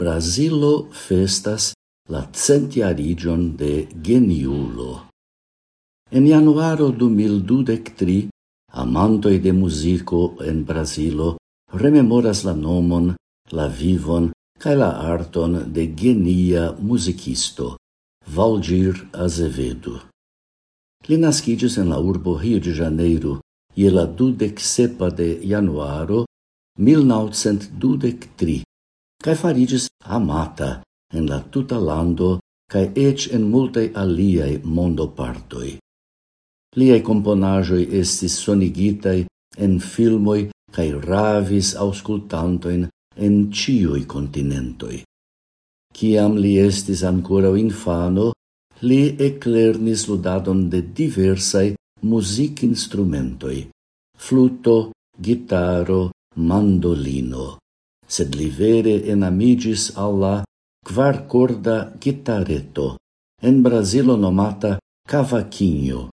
Brasilo festas la centiarigion de geniulo. En januaro 2023, amantoi de musico en Brasilo rememoras la nomon, la vivon cae la arton de genia musicisto, Valdir Azevedo. Li nascidis en la urbo Rio de Janeiro je la dudec sepa de januaro 1923, cae farigis amata en la tuta lando cae ec en multae aliae mondopartoi. Liai componajoi estis sonigitai en filmoi cae ravis auscultantoin en ciui continentoi. Ciam li estis ancora infano, li eclernis ludadon de diversai music instrumentoi, fluto, gitaro, mandolino sed li vere enamigis alla quarcorda gitareto, en Brasilo nomata cavaquinho,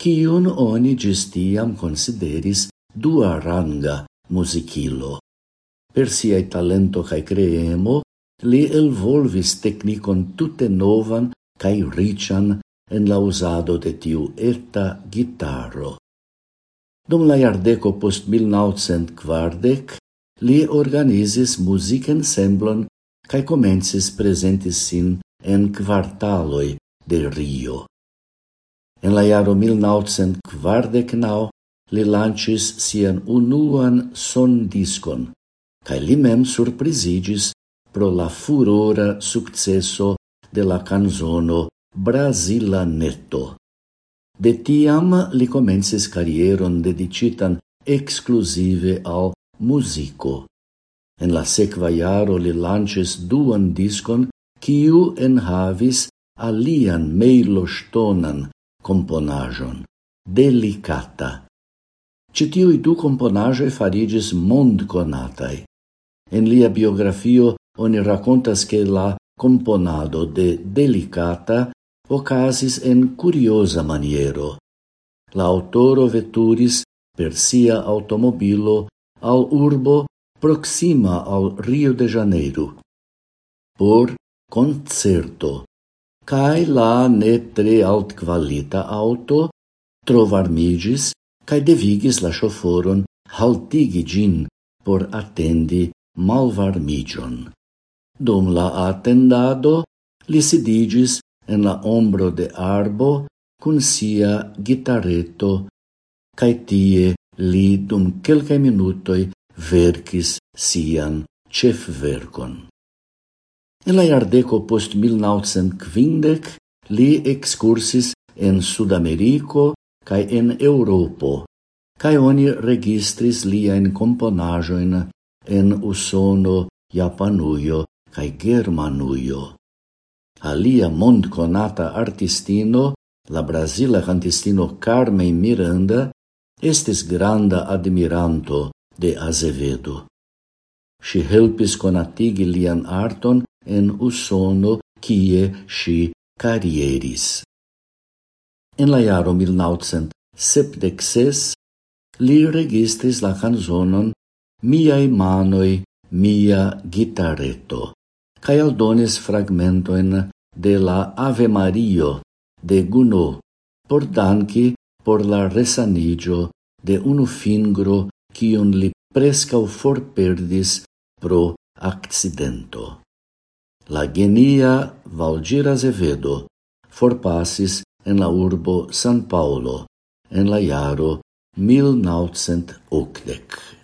kiun oni gestiam consideris dua ranga musicilo. Per siai talento cae creemo, li elvolvis technicon tutte novan cae rician en la usado de tiu eta gitaro. Dum la iardeco post 1940, li organizis music ensemblon cae comencis presentis sin en quartaloi de Rio. En la iaro 1949 li lancis sian unuan son discon, cae li mem surprizigis pro la furora successo de la canzono Brasila Netto. De tiam li comencis carieron dedicitan exclusive al musico. En la sekva jaro li lanĉis duan diskon, kiu enhavis alian mejloŝtonan komponaĵon, delikata. Ĉi tiuj du komponaĵoj fariĝis mondkonataj. En lia biografio oni rakontas ke la componado de delicata ocasis en curiosa maniero. La autoro veturis per sia automobilo al urbo proxima al Rio de Janeiro por concerto cae la ne tre alt qualita auto trovarmigis cae devigis la choforon haltigi gin por attendi malvarmigion. Dum la attendado li sidigis en la ombro de arbo cun sia gitareto cae tie li dum quelcae minutoi vercis sian cef vercon. En la iardeco post 1950 li excursis en Sudamerico cae en Europo, cae oni registris liaen componajoin en Usono, Japanuio cae Germanuio. Alia mond conata artistino, la brasila cantistino Carmen Miranda, estis granda admiranto de Azevedo. Si helpis conatigi lian arton en Usono, kie si carieris. En la jaro 1976 li registris la canzonon Miai manoi, mia gitareto, cae aldonis fragmentoen de la Ave Mario de Gounod, por danki por la resanigio de unu fingro cion li prescau forperdis pro accidento. La genia Valgira Zevedo forpassis en la urbo San Paolo en la iaro 1980.